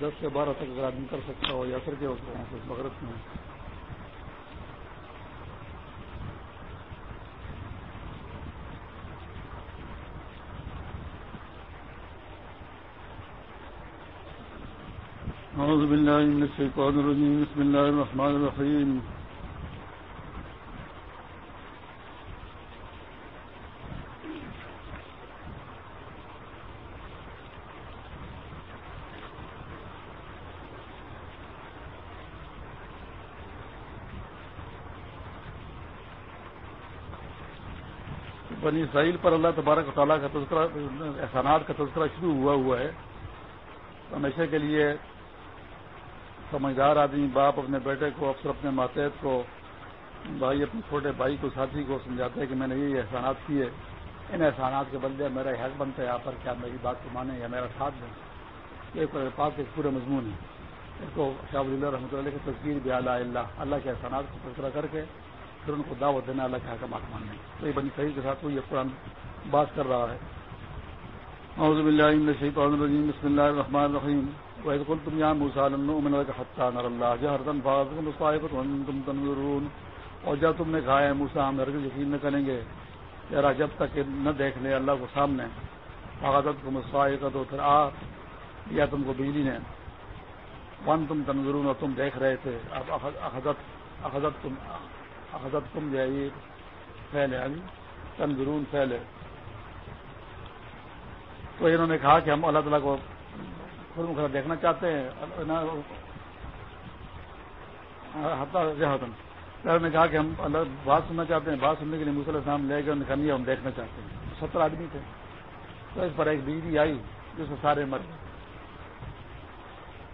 دس سے بارہ تک اگر آدمی کر سکتا ہو یا پھر کے وقت وہاں سے مغرب میں۔ أعوذ بالله من الشيطان الرجيم بسم الله الرحمن الرحيم بنی اسرائیل پر اللہ تبارک و تعالیٰ کا تذکرہ، احسانات کا تذکرہ شروع ہوا ہوا ہے۔ ہمیشہ کے لیے سمجھدار آدمی باپ اپنے بیٹے کو، افسر اپنے ماتحت کو، بھائی اپنے چھوٹے بھائی کو، ساتھی کو سمجھاتے ہیں کہ میں نے یہ احسانات کیے۔ ان احسانات کے بندے میرا حق بنتا ہے، یہاں پر کیا میری بات کو مانیں یا میرا ساتھ دیں۔ یہ پاک ایک پورے مضمون ہے اس کو شاہ اللہ رحمۃ اللہ کی تصویر بھی اللہ اللہ کے احسانات کو تذکرہ کر کے پھر ان کو دعوت دینا، اللہ کے حکمات ماننے تو یہ بنی صحیح کے ساتھ یہ قرآن بات کر رہا ہے۔ اعوذ باللہ من الشیطان الرجیم، بسم اللہ الرحمن الرحیم۔ وَإِذْ قُلْتُمْ يَا مُوسَىٰ لَن نُؤْمِنَ لَكَ حَتَّىٰ نَرَى اللَّهَ جَهْرَةً فَأَخَذَتْكُمُ الصَّاعِقَةُ وَأَنتُمْ تَنظُرُونَ۔ اور جب تم نے کہا ہے موسیٰ، ہم ہرگز یقین نہ کریں گے۔ ذرا جب تک کہ نہ دیکھ لیں اللہ کو سامنے۔ فَأَخَذَتْكُمُ الصَّاعِقَةُ پھر آ یا تم کو بجلی نے۔ وَأَنتُمْ تَنظُرُونَ اور تم دیکھ رہے تھے۔ اب اخذت اخذت تم حضرت تم جو پھیلے ابھی تندرون پھیلے۔ تو انہوں نے کہا کہ ہم اللہ تعالیٰ کو خود دیکھنا چاہتے ہیں۔ نے کہا کہ ہم اللہ بات سننا چاہتے ہیں۔ بات سننے کے لیے مسلم اسلام لے کے نکل لیا ہم دیکھنا چاہتے ہیں۔ ستر آدمی تھے۔ تو اس پر ایک بجلی آئی، جس میں سارے مر گئے۔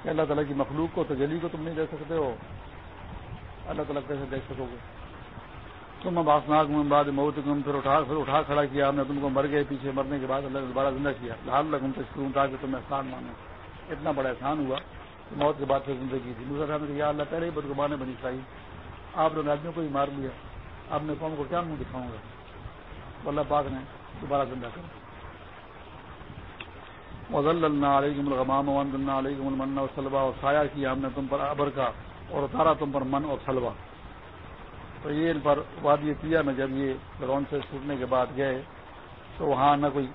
کہ اللہ تعالیٰ کی مخلوق کو، تجلی کو تم نہیں دے سکتے ہو۔ اللہ تعالیٰ کیسے دیکھ سکو گے؟ تم اب آسناک میں بعد موت تم پھر اٹھا پھر اٹھا کھڑا کیا، ہم نے تم کو مر گئے، پیچھے مرنے کے بعد اللہ نے دوبارہ زندہ کیا۔ لال لگوں تشکروں تاکہ تم احسان مانو۔ اتنا بڑا احسان ہوا کہ موت کے بعد پھر زندگی تھی۔ دوسرا صاحب نے کہا اللہ، پہلے ہی بدگمانے بنی چاہیے آپ نے آدمیوں کو ہی مار لیا۔ آپ نے قوم کو کیا منہ دکھاؤں گا؟ تو اللہ پاک نے دوبارہ زندہ کر وزل اللہ علیہ الغمام وند اللہ علیہ المن اور سلوا اور سایہ کیا ہم نے تم پر ابر کا اور اتارا تم پر من اور سلوا تو یہ ان پر وادی پیا میں جب یہ گراؤنڈ سے چھوٹنے کے بعد گئے تو وہاں نہ کوئی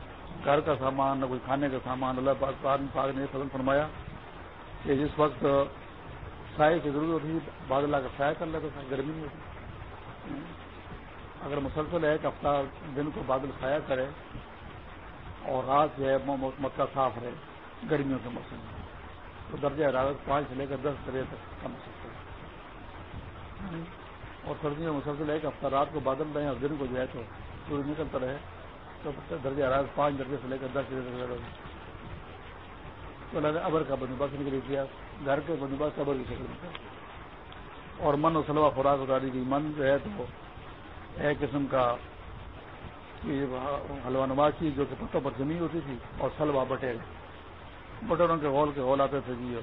گھر کا سامان، نہ کوئی کھانے کا سامان، اللہ پاک پاک نے فضل فرمایا کہ جس وقت سائے کی ضرورت ہوتی بادلہ کا سایہ کر لیتا تھا، گرمی نہیں ہوتی اگر مسلسل ہے کہ ہفتہ دن کو بادل سایہ کرے اور رات جو ہے مکہ صاف رہے، گرمیوں کے موسم میں، تو درجہ حرارت پانچ سے لے کر دس درجے تک کم سکتے ہیں اور سردیوں میں مسلسل ایک ہفتہ رات کو بادل رہے اور دن کو جو ہے تو سورج نکلتا رہے، تو درجہ حرارت پانچ درجے سے لے کر دس درجے تو اللہ نے ابر کا بندوبست نکل کیا، گھر کے بندوبست ابر کی شکل میں۔ اور من و سلوا خوراک اتاری کی من جو ہے تو ایک قسم کا حلوہ نما کی جو کہ پتوں پر جمی ہوتی تھی اور سلوا بٹے۔ بٹوروں کے ہال کے ہال آتے تھے جی۔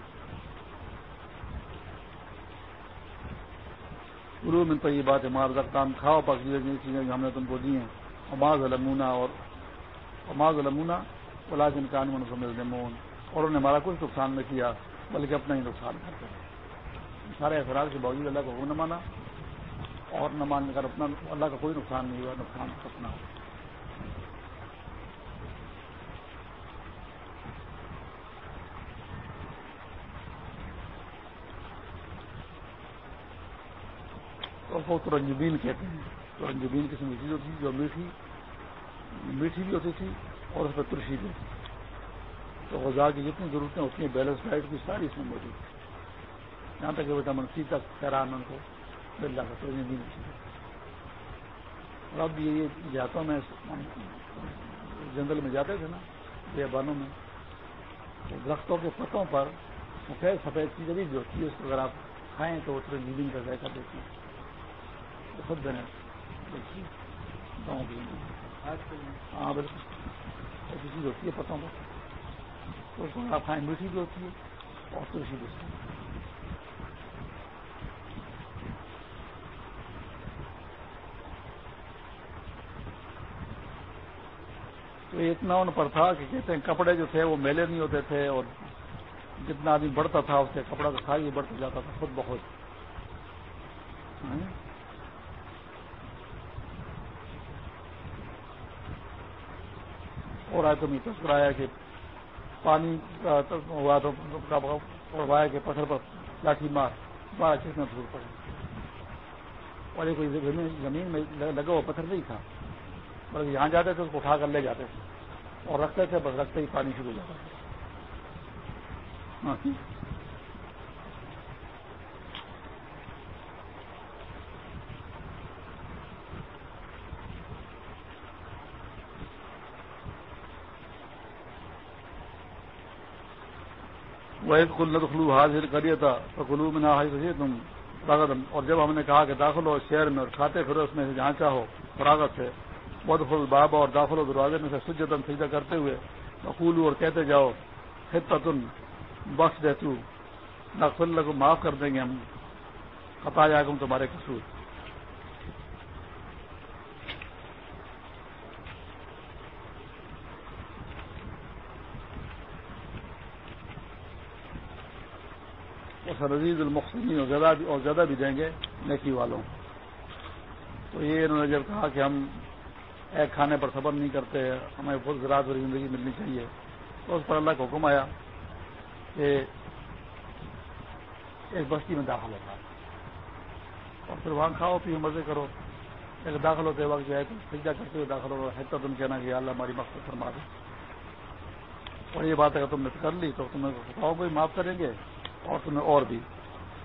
گرو میں تو یہ بات ہے مار کام کھاؤ پک چیزیں جو ہم نے تم کو دی ہیں۔ اماز المونا اور اماز المونا ولاج انکان منظمون مون اور انہوں نے ہمارا کچھ نقصان نہیں کیا، بلکہ اپنا ہی نقصان کرتے ہیں۔ سارے اثرات کے باوجود اللہ کو حکم نہ مانا، اور نہ ماننے کر اپنا اللہ کا کوئی نقصان نہیں ہوا، نقصان اپنا اور وہ ترنجبین کہتے ہیں۔ ترنجبین قسم کی چیز ہوتی جو میٹھی میٹھی بھی ہوتی تھی اور اس میں ترشی بھی ہوتی تھی۔ تو غذا کی جتنی ضرورتیں ہوتی ہیں، بیلنس ڈائٹ کی ساری اس میں موجود تھی یہاں تک کہ وٹامن سی تک خیران ان کو مل جاتا ترنجبین کی اور اب یہ دیہاتوں میں جنگل میں جاتے تھے نا، بیابانوں میں۔ درختوں کے پتوں پر سفید سفید چیزیں بھی جو ہوتی ہے اس کو اگر آپ کھائیں تو وہ ترنجبین کا ذائقہ دیتی ہے خود دینا ہاں بالکل ایسی چیز ہوتی ہے پتوں پر تو اس کو آپ کھائیں میٹھی بھی ہوتی ہے، اور تلسی بھی ہوتی ہے۔ تو اتنا ان پر تھا کہ کہتے ہیں کپڑے جو تھے وہ میلے نہیں ہوتے تھے، اور جتنا آدمی بڑھتا تھا، اس کے کپڑا تو ہی، بڑھتا جاتا تھا، خود بخود۔ ہاں؟ اور آج تم یہ تذکر آیا کہ پانی ہوا تو پڑوایا کہ پتھر پر لاٹھی مار بارہ چشمے دھول پڑے اور یہ کوئی زمین میں لگا ہوا پتھر نہیں تھا۔ بلکہ یہاں جاتے تھے، اس کو اٹھا کر لے جاتے تھے۔ اور رکھتے تھے، بس رکھتے ہی پانی شروع ہو جاتا تھا۔ ہاں۔ ہاں جی۔ وحید کل ندخلو حاضر کریے تھا تو کلو میں نہ حاضر تم فراغت اور جب ہم نے کہا کہ داخل ہو شہر میں اور کھاتے پھر اس میں سے جہاں چاہو فراغت سے بد فل بابا اور داخل و دروازے میں سے سجتن سجدہ کرتے ہوئے بخولو اور کہتے جاؤ خطن بخش دے تو نقصل کو معاف کر دیں گے ہم خطا جائے گا تمہارے قصور رزیز المخصنی اور زیادہ بھی اور زیادہ بھی دیں گے نیکی والوں۔ تو یہ انہوں نے جب کہا کہ ہم ایک کھانے پر صبر نہیں کرتے، ہمیں خود زراعت والی زندگی ملنی چاہیے، تو اس پر اللہ کا حکم آیا کہ ایک بستی میں داخل ہوتا۔ ہے اور پھر وہاں کھاؤ، پیو، مزے کرو۔ ایک داخل ہوتے وقت جو ہے تو سجدہ کرتے ہوئے داخل ہو ہے تم کہنا کہ اللہ ہماری مقصد فرما دے۔ اور یہ بات اگر تم نے کر لی تو تمہیں خطاؤں کو معاف کریں گے۔ اور تمہیں اور بھی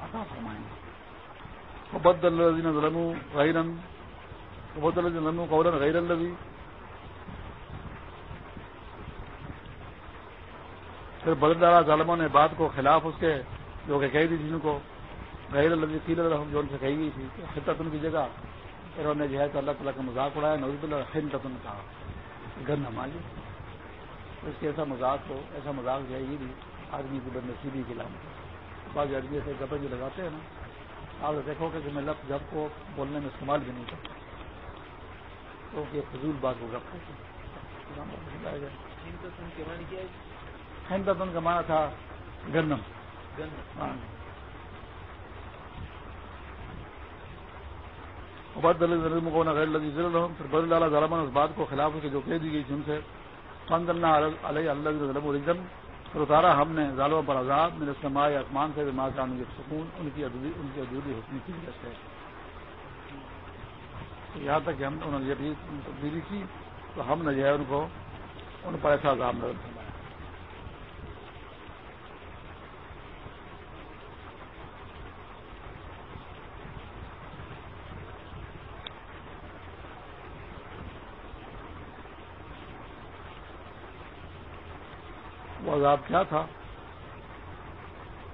عطا فرمائیں گے بد الزین ظلم غیرن بد الزین ظلم قورن غیر الزی پھر بدل ڈالا ظالموں نے بات کو خلاف اس کے جو کہ کہی تھی جن کو غیر الزی فیل الرحم جو ان سے کہی گئی تھی خطت ان کی جگہ۔ انہوں نے جو ہے تو اللہ تعالیٰ کا مذاق اڑایا نوز اللہ خن تتن کہا گن ہماری اس کے ایسا مذاق ہو ایسا مذاق جو ہے یہ بھی آدمی کی بد نصیبی کے لام بعض آدمی سے گپے جو لگاتے ہیں نا، آپ دیکھو گے کہ میں لفظ جب کو بولنے میں استعمال بھی نہیں کرتا۔ کیونکہ فضول بات کو گپ ہندوتن کا مانا تھا گندم۔ بدل غیر لذی پھر بدل ڈالا ظالمان اس بات کو خلاف کے جو کہہ دی گئی تھی ان سے فن اللہ علیہ اللہ پھر اتارا، ہم نے ظالموں پر آزاد میرے سماع آسمان سے ماں کا سکون ان کی ان کی ادھوری حسنی کی وجہ سے یہاں تک کہ ہم انہوں نے جب تبدیلی کی، تو ہم نے جو ہے ان کو ان پر ایسا عذاب نظر فرمایا وہ عذاب کیا تھا؟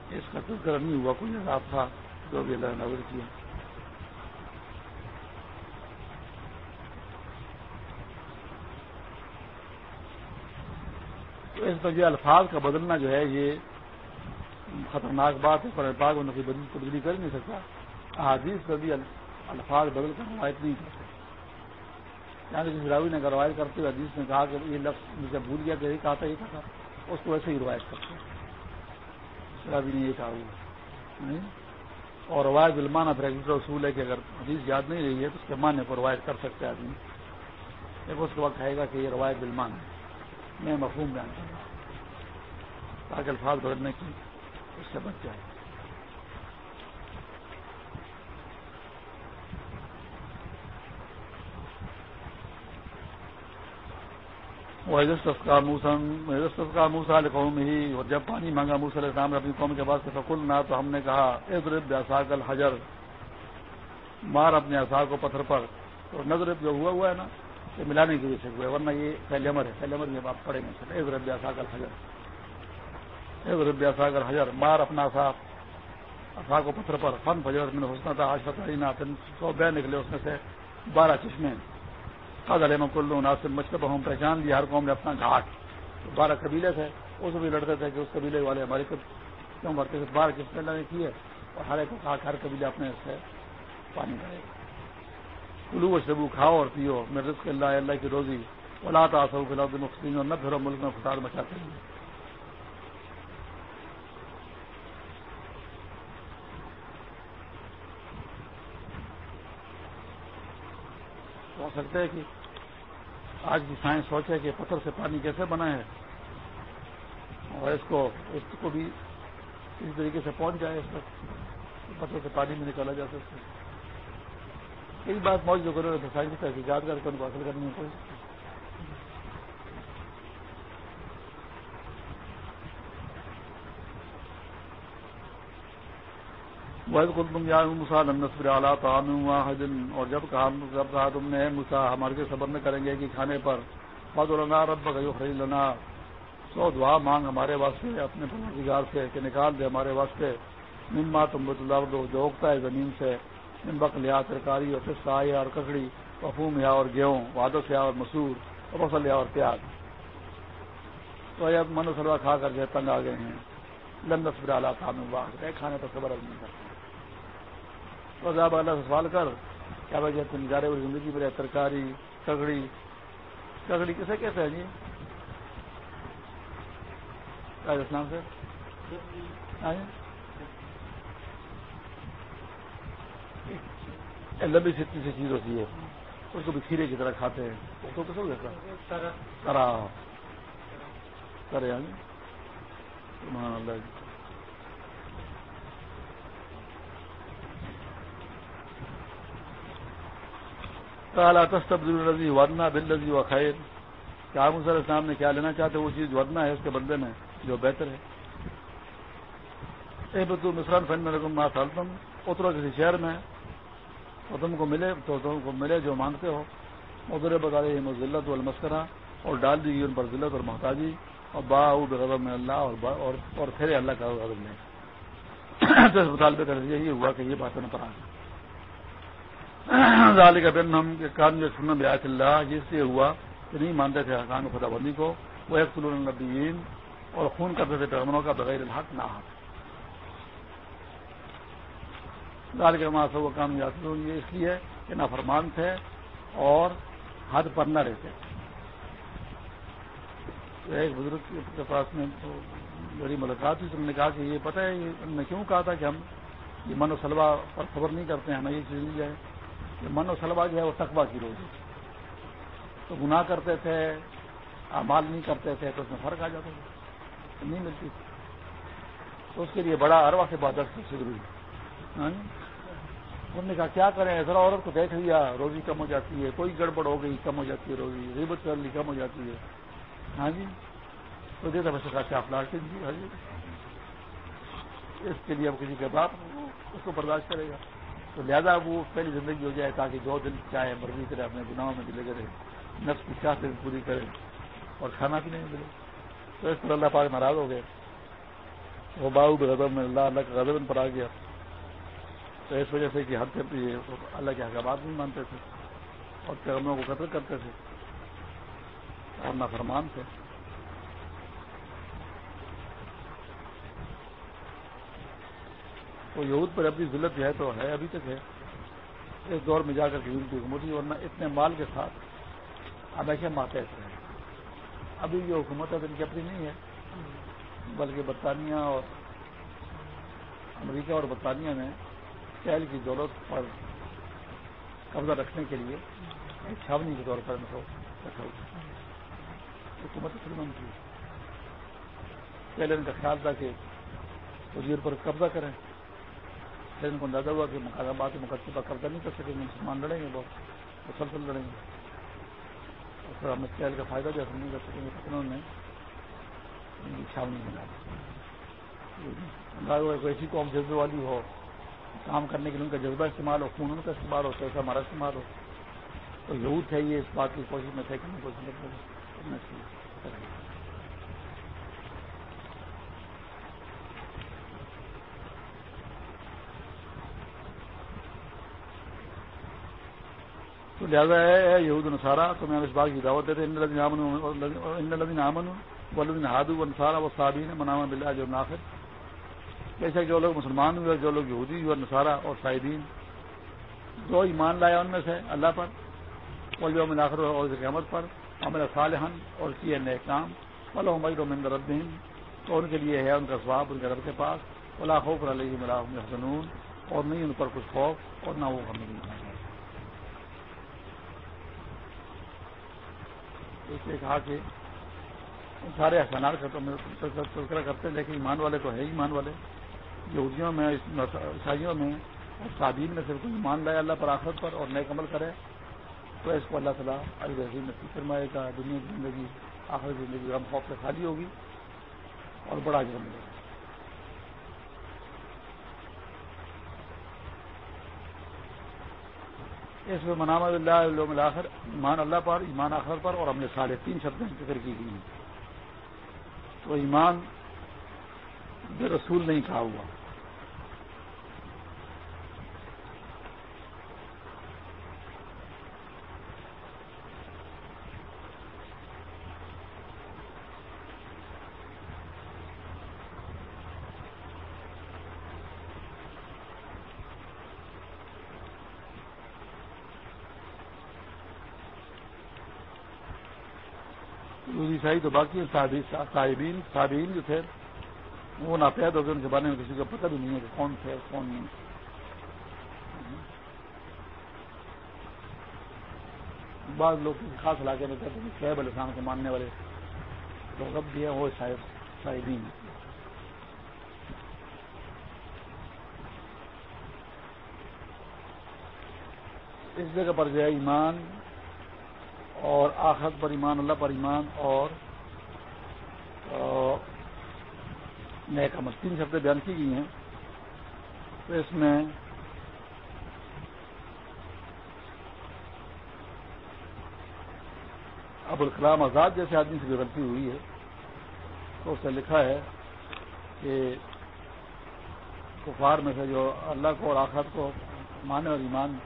اس کا تذکرہ نہیں ہوا، کوئی عذاب تھا جو بھی اللہ نظر کیا۔ تو اس میں جو الفاظ کا بدلنا جو ہے، یہ خطرناک بات ہے پر پاک میں کوئی تبدیلی کر نہیں سکتا۔ احادیث کا بھی الفاظ بدل کر روایت نہیں کر سکتا۔ یعنی جس راوی نے اگر روایت کرتے ہوئے حدیث نے کہا کہ یہ لفظ مجھے بھول گیا کہ یہی کہا تھا، یہ کہا تھا۔ اس کو ویسے ہی روایت کرتے ہیں۔ شرابی نے یہ کہا ہوا۔ اور روایت بلمانہ پھر ایک اصول ہے کہ اگر حدیث یاد نہیں رہی ہے تو اس کے معنی کو روایت کر سکتے آدمی۔ ایک اس کے وقت کہے گا کہ یہ روایت بلمان ہے۔ میں مفہوم رہا ہوں۔ تاکہ الفاظ بدلنے کی اس سے بچ جائے۔ کا موسا قوم ہی اور جب پانی مانگا موسا علیہ السلام نے اپنی قوم کے بعد سے فکل نہ تو ہم نے کہا ادرب بیاساک الحجر، مار اپنے اثار کو پتھر پر۔ تو نظر جو ہوا ہوا ہے نا یہ ملانے کی وجہ سے ہوا ہے، ورنہ یہ پہلے امر ہے۔ پہلے امر میں آپ پڑھیں گے ادرب بیاساک الحجر۔ ادرب بیاساک الحجر، مار اپنا اصاف اصا کو پتھر پر۔ فن فجر میں حسنا تھا آج فتح سو بے نکلے اس میں سے بارہ چشمے۔ خاص علیہ کلو ناصر مشرف ہم پہچان لیا، ہر قوم نے اپنا گھاٹ۔ بارہ قبیلے تھے، اس بھی لڑتے تھے کہ اس قبیلے والے ہماری کیوں مرتے تھے؟ بارہ کس اللہ نے کی ہے اور ہر ایک کو ہر قبیلے اپنے سے پانی بھرے۔ کلو و شبو کھاؤ اور پیو، میں رزق اللہ اللہ کی روزی۔ اولا آسو فی مختلف اور نہ پھرو ملک میں فساد مچاتے ہیں ہو سکتا ہے کہ آج کی سائنس سوچے کہ پتھر سے پانی کیسے بنا ہے اور اس کو اس کو بھی اس طریقے سے پہنچ جائے اس تک پتھر سے پانی میں نکالا جا سکتا ہے۔ ایک بات موجود کرو سائنس تحقیقات کر کے ان کو حاصل کرنے میں کوئی وحد تم یا مسا نصبر اعلیٰ تعام اور جب کہا جب کہا تم نے مسا ہمارے کے صبر میں کریں گے کہ کھانے پر فض النا رب گئی خرید لنا۔ سو دعا مانگ ہمارے واسطے، اپنے پروزگار سے کہ نکال دے ہمارے واسطے۔ نما تم بت اللہ جو اگتا ہے زمین سے۔ نمبک لیا ترکاری اور پستہ یا اور ککڑی پفوم یا اور گیہوں وادس یا اور مسور اور فصل یا اور پیاز۔ تو یہ من سلوا کھا کر جو تنگ آ گئے ہیں۔ لندس برالا تھا میں کھانے پر خبر نہیں کرتا تو آپ اللہ سے سوال کر کیا بھائی تم جا رہے زندگی میں؟ ترکاری ککڑی ککڑی کسے کہتے ہیں جی؟ اسلام سے؟ ہاں جی؟ لمبی سی اتنی سی چیز ہوتی ہے اس کو بھی کھیرے کی طرح کھاتے ہیں۔ اس کو کس ہو جاتا کرا کرے اللہ جی کالا تستبدل الرضی ودنا بلرضی و خیر کیا آپ سر اسلام نے کیا لینا چاہتے وہ چیز ودنا ہے، اس کے بدلے میں جو بہتر ہے. اے بدو مسران فن رقم تم اترو کسی شہر میں تو تم کو ملے، تو تم کو ملے جو مانگتے ہو. ادھر بتا رہے ہیں ذلت المسکرہ اور ڈال دی گئی، ان پر ذلت اور محتاجی. اور با غضب میں اللہ اور اور اور پھر اللہ کا غضب میں تو اس مطالبے کا یہ ہوا کہ یہ باتیں پر آ گئی ظال کا بن ہم کان جو سننا بیاس اللہ جس سے ہوا کہ نہیں مانتے تھے حقان خدا بندی کو، وہ ایک سلون النبیین اور خون کرتے تھے پیغمبروں کا بغیر الحق نہ حق لال کے ماسو وہ کام یاد یہ اس لیے کہ نافرمان تھے اور حد پر نہ رہتے۔ ایک بزرگ کے پاس میں میری ملاقات ہوئی، تو نے کہا کہ یہ پتہ ہے، انہوں نے کیوں کہا تھا کہ ہم یہ من و سلوا پر خبر نہیں کرتے، ہمیں یہ چیز مل جائے من و سلوا جو ہے وہ تقبہ کی روزی تو گناہ کرتے تھے امال نہیں کرتے تھے، تو اس میں فرق آ جاتا تھا۔ نہیں ملتی تو اس کے لیے بڑا اروا سے بات سب سے ضروری ہاں جی؟ انہوں نے کہا، کیا کریں؟ ذرا عورت کو دیکھ لیا، روزی کم ہو جاتی ہے، کوئی گڑبڑ ہو گئی، کم ہو جاتی ہے روزی ریبت کر لی، کم ہو جاتی ہے۔ ہاں جی؟ تو دیتا بس کہا، کیا پلاٹ جی؟ ہاں جی۔ اس کے لیے اب کسی کے باپ اس کو برداشت کرے گا۔ تو لہذا وہ پہلی زندگی ہو جائے تاکہ جو دن چاہے، مرضی کرے، اپنے گناہوں میں بھی لگے رہے نفس کی چاہ سے پوری کرے اور کھانا بھی نہیں ملے۔ تو اس پر اللہ پاک ناراض ہو گئے۔ وہ باؤ غضب میں اللہ اللہ کا غضب پر آ گیا۔ تو اس وجہ سے کہ ہر اللہ کے حکامات نہیں مانتے تھے اور پیغمبروں کو قتل کرتے تھے اور نہ فرمان تھے۔ تو یہود پر اپنی ضلعت جو ہے تو ہے، ابھی تک ہے۔ اس دور میں جا کر کے کی حکومت ہوئی ورنہ اتنے مال کے ساتھ۔ ہمیشہ ماتحت رہے ابھی جو حکومت ہے ان کی اپنی نہیں ہے، بلکہ برطانیہ اور امریکہ اور برطانیہ نے تیل کی ضرورت پر قبضہ رکھنے کے لیے ایک چھاونی کے طور پر ان کو رکھا ہوا حکومت فلم کی۔ پہلے ان کا خیال تھا کہ وزیر پر قبضہ کریں۔ پھر ان کو اندازہ ہوا کہ مقابلات مقدمے پر قبضہ نہیں کر سکیں گے مسلمان لڑیں گے بہت مسلسل لڑیں گے۔ اور پھر ہم اسٹائل کا فائدہ جو نہیں کر سکیں گے انہوں نے ان کی چھاونی بنا اندازہ ہوا کوئی ایسی قوم جذبے والی ہو، کام کرنے کے لیے ان کا جذبہ استعمال ہو، خون ان کا استعمال ہو، پیسہ ہمارا استعمال ہو، تو یہود ہے یہ اس بات کی کوشش میں تھے کہ میں کوشش کرنا چاہیے تو لہٰذا ہے یہود نصارہ تو میں اس بات کی دعوت دیتے ان لدین امن ولدین ہادو و نصارہ و صابین منامہ بلّہ جو ناخر جیسے جو لوگ مسلمان ہوئے، جو لوگ یہودی ہوئے، نصارہ اور صاحبین جو ایمان لایا ان میں سے، اللہ پر اور جو ملاخر اور قیامت پر ہمارا صالحن اور کیے نئے کام۔ فلو مئی مند ردین تو ان کے لیے ہے ان کا سواب ان کے رب کے پاس۔ اللہ خوف علیہ ملا حسنون اور نہیں ان پر کچھ خوف اور نہ وہ ہمیں نہیں اس لیے کہا کہ سارے احسانات کا تو تذکرہ کرتے ہیں، لیکن ایمان والے تو ہے ایمان والے۔ یہودیوں میں، عیسائیوں میں، اور صابین میں صرف ایمان لائے اللہ پر، آخرت پر، اور نئے عمل کرے، تو اس کو اللہ تعالیٰ علی عظیم نصیب فرمائے گا۔ دنیا کی زندگی آخر زندگی غم خوف سے خالی ہوگی اور بڑا جرم ملے گا۔ اس میں منام اللہ ایمان اللہ پر، ایمان آخر پر اور ہم نے ساڑھے تین شبدیں ذکر کی گئی ہیں۔ تو ایمان رسول نہیں کہا ہوا۔ عیسائی تو باقی صاحبین صابین جو تھے، وہ ناپید ہو گئے، ان کے بارے میں کسی کو پتہ بھی نہیں ہے کہ کون تھے، کون نہیں۔ بعض لوگ کسی خاص علاقے میں کہتے ہیں صحیح السلام کو ماننے والے لوگ اب بھی ہیں، وہ صاحب، صاحبین۔ اس جگہ پر جو ہے ایمان اور آخرت پر ایمان، اللہ پر ایمان اور نیک عمل، تین شبدیں بیان کی گئی ہیں۔ تو اس میں ابو الکلام آزاد جیسے آدمی سے جو غلطی ہوئی ہے، تو اس نے لکھا ہے کہ کفار میں سے جو اللہ کو اور آخرت کو مانے اور ایمان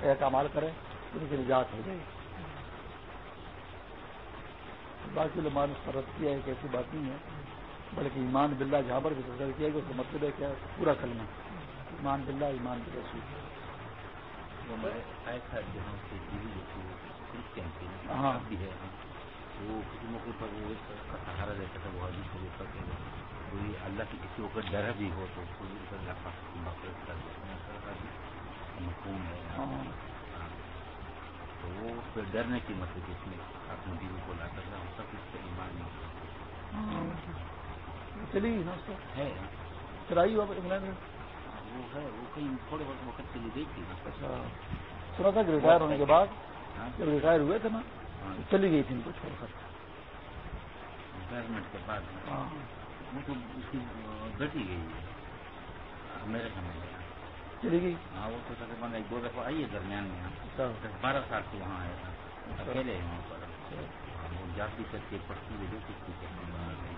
ایک عمال کرے، ان کی نجات ہو جائے۔ گی باقی اس پر رد کیا ہے کہ ایسی بات نہیں ہے بلکہ ایمان بلّہ جہاں پر بھی تصور کیا گیا اس کا مطلب ہے کیا پورا کلمہ ایمان بلّہ ایمان بل ہاں۔ وہ کسی موقع پر وہ سہارا رہتا تھا وہ ابھی سے کوئی اللہ کی کسی وقت ڈر بھی ہو تو مفہوم ہے۔ ہاں۔ تو وہ پھر ڈرنے کی مطلب اس میں اپنے دل کو لا کرنا ہوتا کہ اس کا ایمان نہیں چلی ہے۔ چلائی ہوا انگلینڈ میں وہ ہے وہ کہیں تھوڑے وقت کے لیے اچھا سنا تھا کہ ریٹائر ہونے کے بعد ہاں۔ جب ریٹائر ہوئے تھے نا ہاں۔ چلی گئی تھی ان کو چھوڑ کر۔ ریٹائرمنٹ کے بعد۔ ہاں۔ وہ تو اس کی بیٹی گئی ہے۔ میرے سمجھ میں چلی گئی۔ ہاں وہ تو تقریباً ایک دو دفعہ آئی ہے درمیان میں۔ اچھا۔ دس بارہ سال سے وہاں ہے اکیلے ہیں وہاں پر۔ ہاں، وہ جاتی کر کے پڑتی ہے جو بھی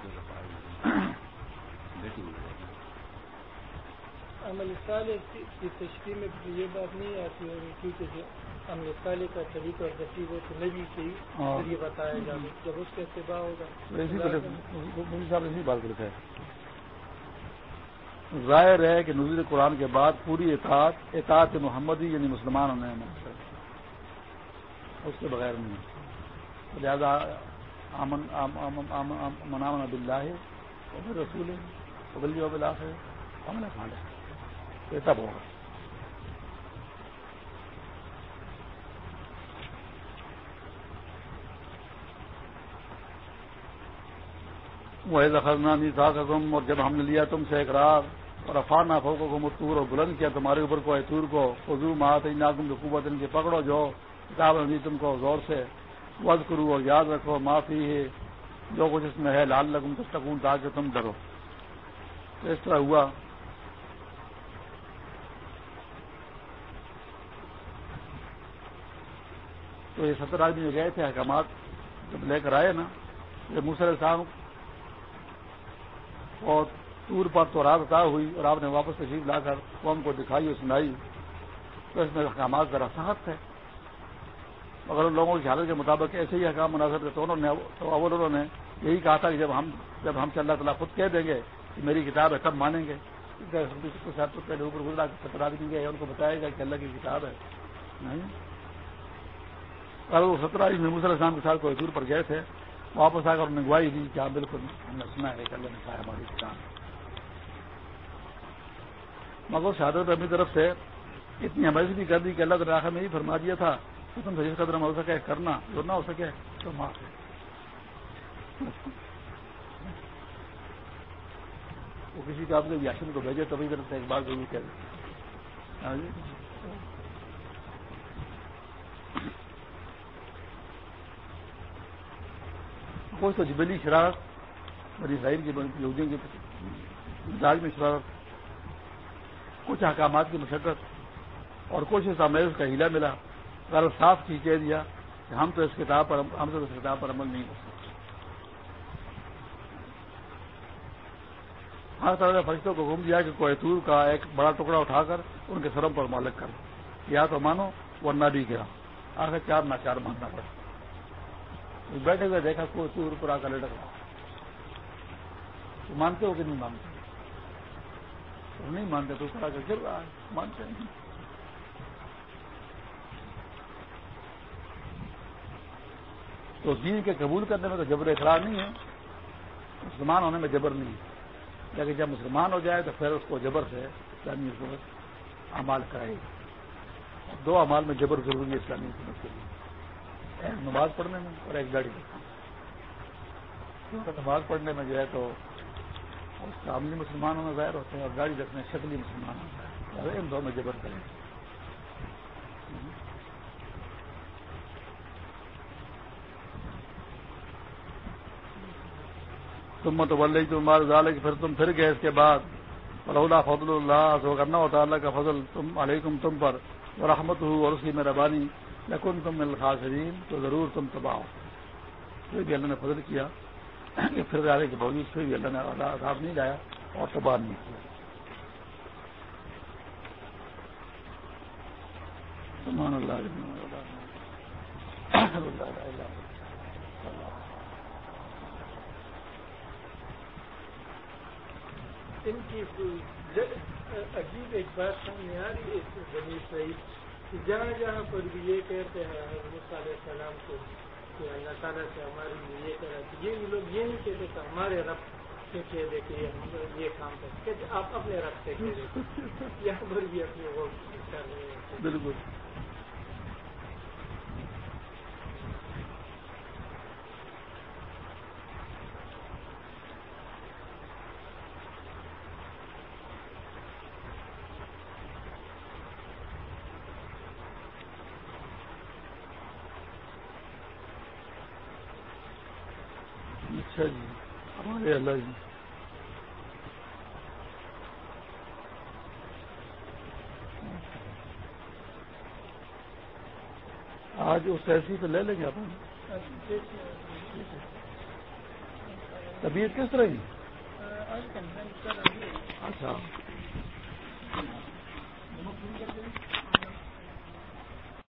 دو دفعہ آئی بیٹی ہوئی عمل صالح کی تشکیل میں یہ بات نہیں آتی ہوگی کیونکہ عمل صالح کا طریقہ اور ترتیب ہو تو نبی سے ہی ہاں۔ یہ بتایا جائے جب اس کا اتباع ہوگا۔ اسی بات کرتا ہے۔ ظاہر ہے کہ نظیر قرآن کے بعد پوری اطاعت اطاعت محمدی یعنی مسلمان ہونے میں اس کے بغیر نہیں۔ لہٰذا امن منامن اب اللہ ہے رسول ہے ابلی ابلا ہے امن خان ہے یہ تب ہوگا۔ وہ زخرنا نہیں تھا اور جب ہم نے لیا تم سے اقرار اور افان آفوں کو متور اور بلند کیا، تمہارے اوپر کو ایتور کو فضو مات ناگم جو قوت ان کی پکڑو جو کتاب رہی تم کو زور سے وز کرو اور یاد رکھو معافی ہے جو کچھ اس میں ہے لال لگوں تب تک تاکہ تم ڈرو۔ تو اس طرح ہوا۔ تو یہ ستر آدمی جو گئے تھے احکامات جب لے کر آئے نا، یہ موسر صاحب اور ٹور پر تو رات عطا ہوئی اور آپ نے واپس تشریف لا کر قوم کو دکھائی اور سنائی تو اس میں احکامات ذرا سخت ہے مگر ان لوگوں کی حالت کے مطابق ایسے ہی احکام مناسب تو انہوں نے، تو اول انہوں نے یہی کہا تھا کہ جب ہم جب ہم سے اللہ تعالیٰ خود کہہ دیں گے کہ میری کتاب ہے، تب مانیں گے۔ پہلے اوپر گزرا سترا بھی گئے، ان کو بتایا گا کہ اللہ کی کتاب ہے۔ نہیں۔ وہ سترہ محمود علیہ السلام کے ساتھ کوئی دور پر گئے تھے۔ واپس آ کر انہوں نے گواہی دی کہ ہاں بالکل ہم نے سنا ہے کہ اللہ نے کہا ہماری کسان مگر شہادت اپنی طرف سے اتنی ہماری بھی کر دی کہ اللہ تعالیٰ میں ہی فرما دیا تھا کہ تم سے جس قدر ہو سکے کرنا، جو نہ ہو سکے تو معاف ہے۔ وہ کسی کا آپ نے یاشن کو بھیجے تبھی طرف سے ایک بار ضرور کہہ ہاں جی۔ کوئی تو جبلی شرارت بڑی ظاہر کی یہودیوں کی مزاج میں شرارت۔ کچھ احکامات کی مشقت اور کچھ اس میں اس کا ہیلا ملا۔ اگر صاف کی کہہ دیا کہ ہم تو اس کتاب پر ہم تو اس کتاب پر عمل نہیں کر سکتے۔ ہر طرح کے فرشتوں کو گھوم دیا کہ کوئی تور کا ایک بڑا ٹکڑا اٹھا کر ان کے سروں پر مالک کر۔ یا تو مانو ورنہ بھی گیا آخر چار نہ چار ماننا پڑا۔ بیٹھے ہوئے دیکھا کوئی پر آ کر لٹک رہا۔ مانتے ہو کہ نہیں مانتے؟ نہیں مانتے، تو کر گر رہا ہے، مانتے نہیں۔ تو دین کے قبول کرنے میں تو جبر اخراج نہیں ہے، مسلمان ہونے میں جبر نہیں ہے۔ لیکن جب مسلمان ہو جائے تو پھر اس کو جبر سے اسلامی حکومت امال کرائے گی۔ دو امال میں جبر ضروری ہے اسلامی حکومت کے لیے۔ ایک نماز پڑھنے میں اور ایک گاڑی نماز پڑھنے میں جو ہے تو اس مسلمان ہونا ظاہر ہوتے ہیں اور گاڑی رکھنے شکلی مسلمان ہونا ہے ان دو میں جبر کریں۔ تم تو بل تمہارے ظال پھر تم پھر گئے اس کے بعد۔ اللہ فضل اللہ تو کرنا ہوتا۔ اللہ کا فضل تم، علیکم تم پر اور رحمت ہو اور اس کی مہربانی۔ لکن تم الخاصرین تو ضرور تم تباہ ہو۔ پھر بھی اللہ نے فضل کیا۔ کہ پھر جانے کے باوجود پھر بھی اللہ نے عذاب نہیں لایا اور تباہ نہیں کیا سمان اللہ ان کی عجیب ایک بات سامنے آ رہی ہے، بنی سعید کہ جہاں جہاں پر بھی یہ کہتے ہیں، حضرت علیہ السلام کو کہ اللہ تعالیٰ سے ہمارے لیے یہ کرا کہ یہ لوگ یہ نہیں کہتے کہ ہمارے رب سے کہہ دے کہ یہ کام کر کہتے آپ اپنے رب سے کہہ دے یہاں پر بھی اپنے وہ کر رہے ہیں۔ بالکل۔ اچھا جی ہمارے اللہ جی۔ آج اس ایسی پہ لے لیں گے اپن طبیعت کس طرح کی اچھا۔